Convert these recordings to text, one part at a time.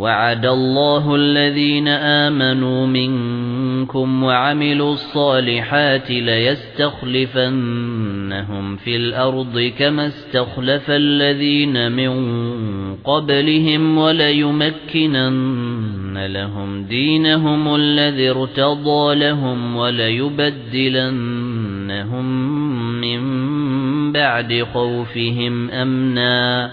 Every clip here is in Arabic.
وَعَدَ اللَّهُ الَّذِينَ آمَنُوا مِنكُمْ وَعَمِلُوا الصَّالِحَاتِ لَيَسْتَخْلِفَنَّهُمْ فِي الْأَرْضِ كَمَا اسْتَخْلَفَ الَّذِينَ مِن قَبْلِهِمْ وَلَيُمَكِّنَنَّ لَهُمْ دِينَهُمُ الَّذِي ارْتَضَىٰ لَهُمْ وَلَيُبَدِّلَنَّهُم مِّن بَعْدِ خَوْفِهِمْ أَمْنًا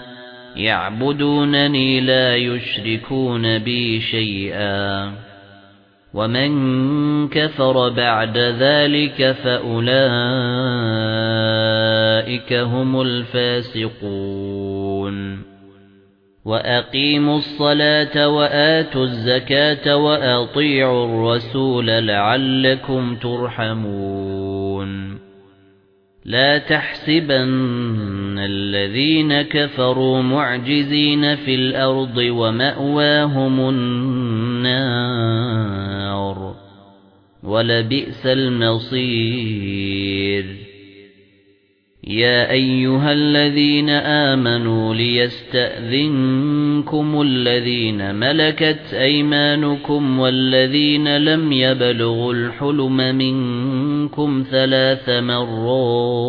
يَعْبُدُونَنِي لَا يُشْرِكُونَ بِي شَيْئًا. وَمَن كَفَرَ بَعْدَ ذَلِكَ فَأُولَئِكَ هُمُ الْفَاسِقُونَ. وَأَقِيمُوا الصَّلَاةَ وَآتُوا الزَّكَاةَ وَأَطِيعُوا الرَّسُولَ لَعَلَّكُمْ تُرْحَمُونَ. لا تحسبن الذين كفروا معجزين في الأرض ومأواهم النار ولبئس المصير. يا أيها الذين آمنوا ليستأذنكم الذين ملكت أيمانكم والذين لم يبلغوا الحلم منكم ثلاث مرات.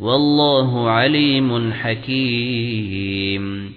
وَاللَّهُ عَلِيمٌ حَكِيمٌ.